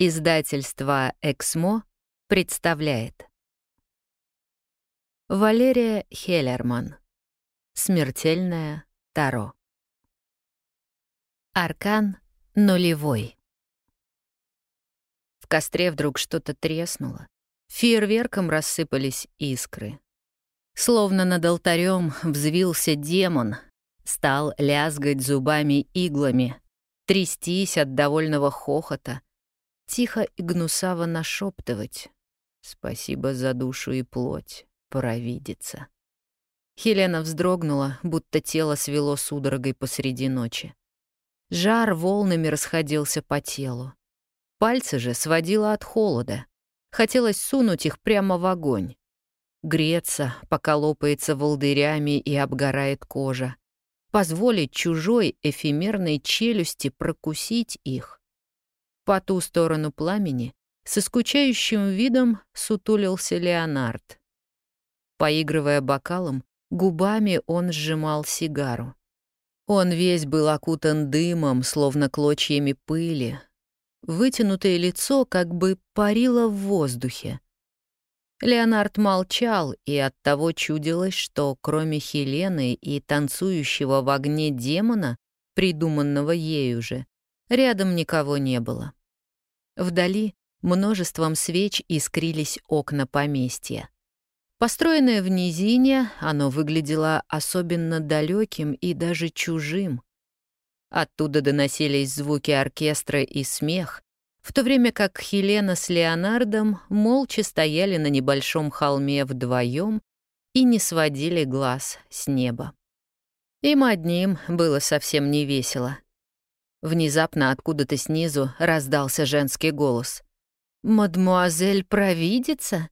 Издательство «Эксмо» представляет. Валерия Хеллерман. Смертельное Таро Аркан нулевой. В костре вдруг что-то треснуло. Фейерверком рассыпались искры. Словно над алтарем взвился демон, стал лязгать зубами иглами, трястись от довольного хохота — тихо и гнусаво нашептывать «Спасибо за душу и плоть, провидица». Хелена вздрогнула, будто тело свело судорогой посреди ночи. Жар волнами расходился по телу. Пальцы же сводило от холода. Хотелось сунуть их прямо в огонь. Греться, пока лопается волдырями и обгорает кожа. Позволить чужой эфемерной челюсти прокусить их. По ту сторону пламени со скучающим видом сутулился Леонард. Поигрывая бокалом, губами он сжимал сигару. Он весь был окутан дымом, словно клочьями пыли. Вытянутое лицо как бы парило в воздухе. Леонард молчал, и оттого чудилось, что кроме Хелены и танцующего в огне демона, придуманного ею же, рядом никого не было. Вдали множеством свеч искрились окна поместья. Построенное в низине, оно выглядело особенно далеким и даже чужим. Оттуда доносились звуки оркестра и смех, в то время как Хелена с Леонардом молча стояли на небольшом холме вдвоем и не сводили глаз с неба. Им одним было совсем не весело — Внезапно откуда-то снизу раздался женский голос. «Мадмуазель провидица?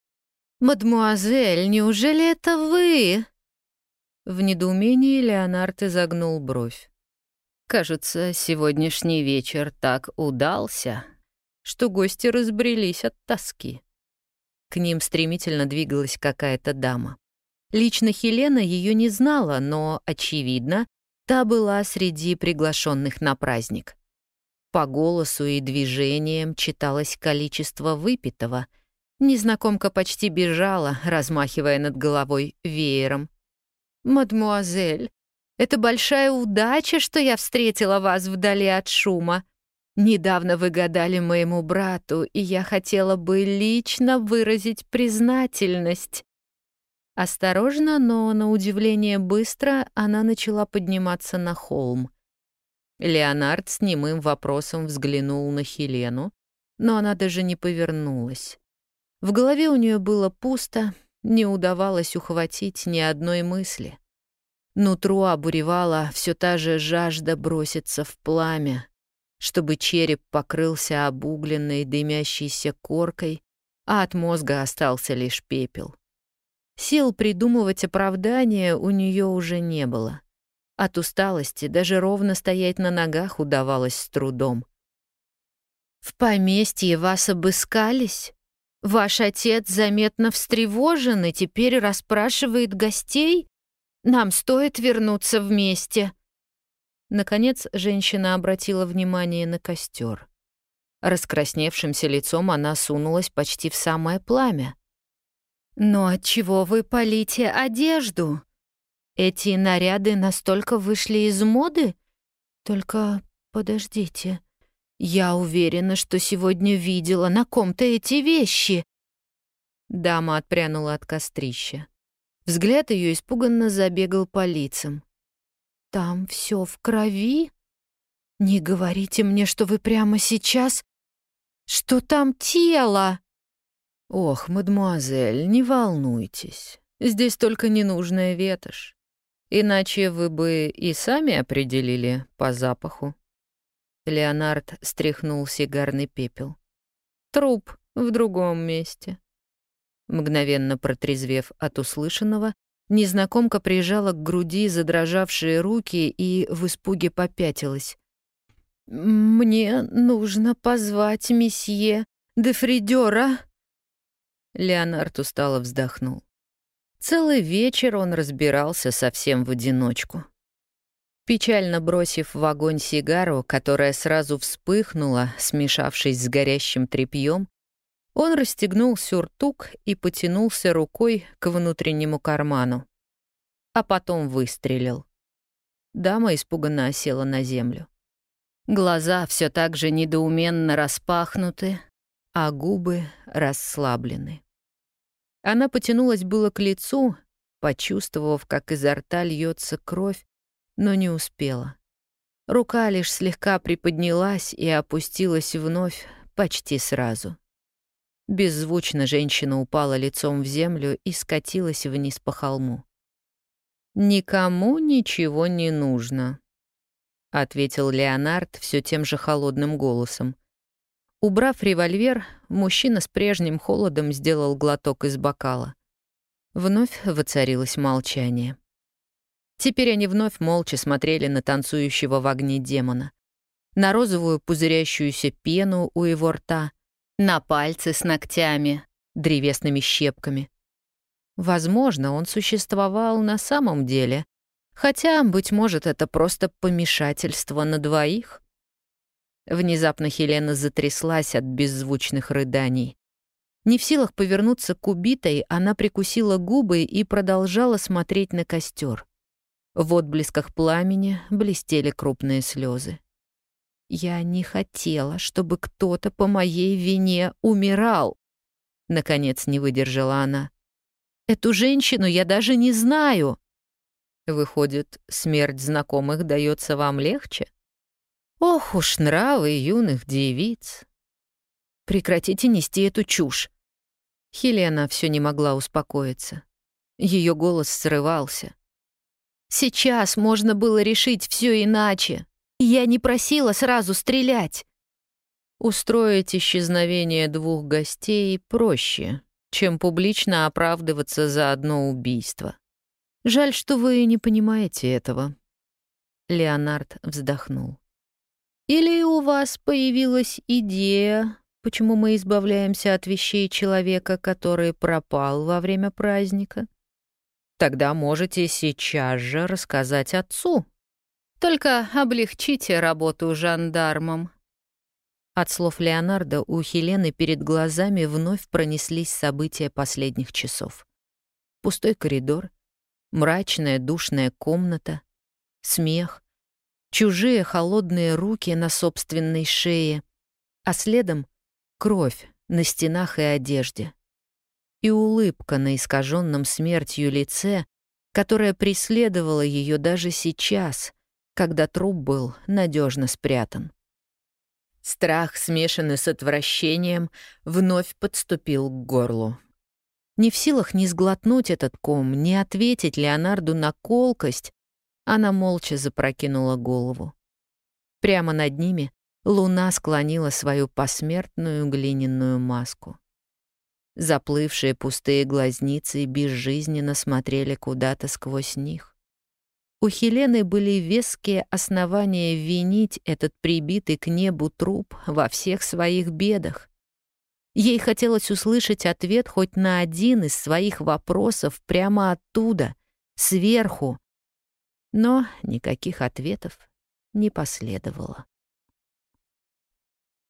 Мадмуазель, неужели это вы?» В недоумении Леонард изогнул бровь. Кажется, сегодняшний вечер так удался, что гости разбрелись от тоски. К ним стремительно двигалась какая-то дама. Лично Хелена ее не знала, но, очевидно, Та была среди приглашенных на праздник. По голосу и движениям читалось количество выпитого. Незнакомка почти бежала, размахивая над головой веером. «Мадмуазель, это большая удача, что я встретила вас вдали от шума. Недавно вы гадали моему брату, и я хотела бы лично выразить признательность. Осторожно, но на удивление быстро она начала подниматься на холм. Леонард с немым вопросом взглянул на Хелену, но она даже не повернулась. В голове у нее было пусто, не удавалось ухватить ни одной мысли. Нутро обуревала все та же жажда броситься в пламя, чтобы череп покрылся обугленной дымящейся коркой, а от мозга остался лишь пепел. Сил придумывать оправдания у нее уже не было. От усталости даже ровно стоять на ногах удавалось с трудом. «В поместье вас обыскались? Ваш отец заметно встревожен и теперь расспрашивает гостей? Нам стоит вернуться вместе». Наконец женщина обратила внимание на костер. Раскрасневшимся лицом она сунулась почти в самое пламя. Но отчего вы полите одежду? Эти наряды настолько вышли из моды? Только подождите. Я уверена, что сегодня видела на ком-то эти вещи. Дама отпрянула от кострища. Взгляд ее испуганно забегал по лицам. Там все в крови? Не говорите мне, что вы прямо сейчас... Что там тело? «Ох, мадемуазель, не волнуйтесь. Здесь только ненужная ветошь. Иначе вы бы и сами определили по запаху». Леонард стряхнул сигарный пепел. «Труп в другом месте». Мгновенно протрезвев от услышанного, незнакомка прижала к груди задрожавшие руки и в испуге попятилась. «Мне нужно позвать месье де Фридера», Леонард устало вздохнул. Целый вечер он разбирался совсем в одиночку. Печально бросив в огонь сигару, которая сразу вспыхнула, смешавшись с горящим тряпьем, он расстегнул сюртук и потянулся рукой к внутреннему карману. А потом выстрелил. Дама испуганно осела на землю. Глаза все так же недоуменно распахнуты, а губы расслаблены. Она потянулась было к лицу, почувствовав, как изо рта льется кровь, но не успела. Рука лишь слегка приподнялась и опустилась вновь почти сразу. Беззвучно женщина упала лицом в землю и скатилась вниз по холму. «Никому ничего не нужно», — ответил Леонард все тем же холодным голосом. Убрав револьвер, мужчина с прежним холодом сделал глоток из бокала. Вновь воцарилось молчание. Теперь они вновь молча смотрели на танцующего в огне демона, на розовую пузырящуюся пену у его рта, на пальцы с ногтями, древесными щепками. Возможно, он существовал на самом деле, хотя, быть может, это просто помешательство на двоих. Внезапно Хелена затряслась от беззвучных рыданий. Не в силах повернуться к убитой, она прикусила губы и продолжала смотреть на костер. В отблесках пламени блестели крупные слезы. Я не хотела, чтобы кто-то по моей вине умирал. Наконец не выдержала она. Эту женщину я даже не знаю. Выходит, смерть знакомых дается вам легче? Ох уж нравы юных девиц. Прекратите нести эту чушь. Хелена все не могла успокоиться. Ее голос срывался. Сейчас можно было решить все иначе. Я не просила сразу стрелять. Устроить исчезновение двух гостей проще, чем публично оправдываться за одно убийство. Жаль, что вы не понимаете этого. Леонард вздохнул. Или у вас появилась идея, почему мы избавляемся от вещей человека, который пропал во время праздника? Тогда можете сейчас же рассказать отцу, только облегчите работу жандармам». От слов Леонардо у Хелены перед глазами вновь пронеслись события последних часов. Пустой коридор, мрачная душная комната, смех, чужие холодные руки на собственной шее, а следом — кровь на стенах и одежде. И улыбка на искаженном смертью лице, которая преследовала ее даже сейчас, когда труп был надежно спрятан. Страх, смешанный с отвращением, вновь подступил к горлу. Не в силах ни сглотнуть этот ком, ни ответить Леонарду на колкость, она молча запрокинула голову. Прямо над ними луна склонила свою посмертную глиняную маску. Заплывшие пустые глазницы безжизненно смотрели куда-то сквозь них. У Хелены были веские основания винить этот прибитый к небу труп во всех своих бедах. Ей хотелось услышать ответ хоть на один из своих вопросов прямо оттуда, сверху. Но никаких ответов не последовало.